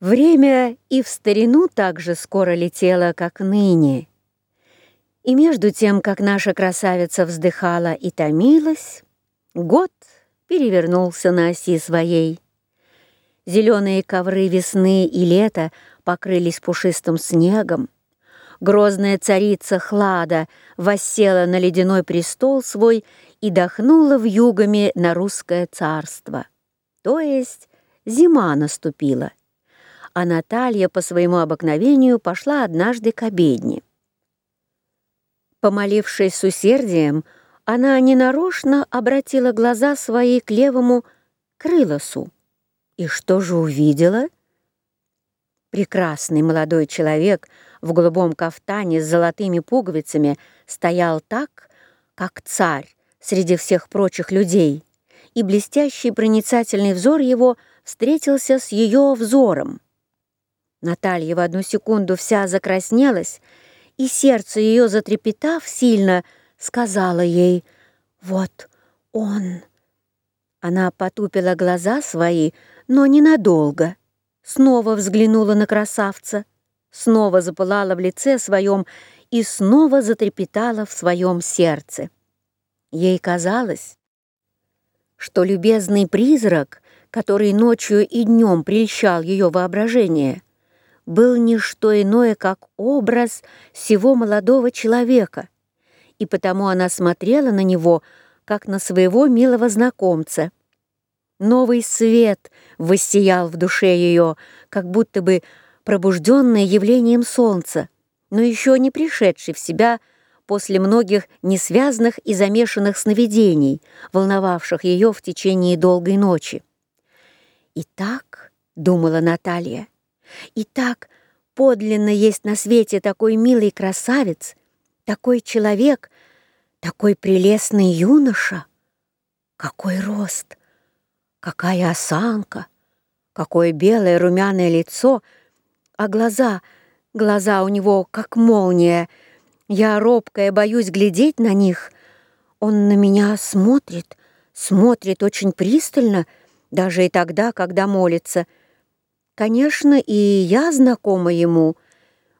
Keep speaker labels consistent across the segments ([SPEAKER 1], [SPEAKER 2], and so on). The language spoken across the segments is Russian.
[SPEAKER 1] Время и в старину так же скоро летело, как ныне. И между тем, как наша красавица вздыхала и томилась, год перевернулся на оси своей. Зеленые ковры весны и лета покрылись пушистым снегом. Грозная царица Хлада воссела на ледяной престол свой и дохнула вьюгами на русское царство. То есть зима наступила а Наталья по своему обыкновению пошла однажды к обедне. Помолившись с усердием, она ненарочно обратила глаза свои к левому крылосу. И что же увидела? Прекрасный молодой человек в голубом кафтане с золотыми пуговицами стоял так, как царь среди всех прочих людей, и блестящий проницательный взор его встретился с ее взором. Наталья в одну секунду вся закраснелась, и сердце ее, затрепетав сильно, сказала ей «Вот он». Она потупила глаза свои, но ненадолго. Снова взглянула на красавца, снова запылала в лице своем и снова затрепетала в своем сердце. Ей казалось, что любезный призрак, который ночью и днем прельщал ее воображение, был не что иное, как образ всего молодого человека, и потому она смотрела на него, как на своего милого знакомца. Новый свет воссиял в душе ее, как будто бы пробужденное явлением солнца, но еще не пришедший в себя после многих несвязанных и замешанных сновидений, волновавших ее в течение долгой ночи. «И так», — думала Наталья, — и так подлинно есть на свете такой милый красавец, такой человек, такой прелестный юноша. Какой рост, какая осанка, какое белое румяное лицо, а глаза, глаза у него как молния. Я робкая боюсь глядеть на них. Он на меня смотрит, смотрит очень пристально, даже и тогда, когда молится — Конечно, и я знакома ему.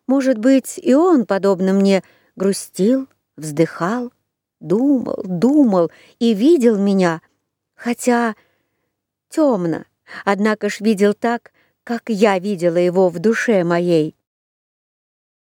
[SPEAKER 1] Может быть, и он, подобно мне, грустил, вздыхал, думал, думал и видел меня, хотя темно, однако ж видел так, как я видела его в душе моей.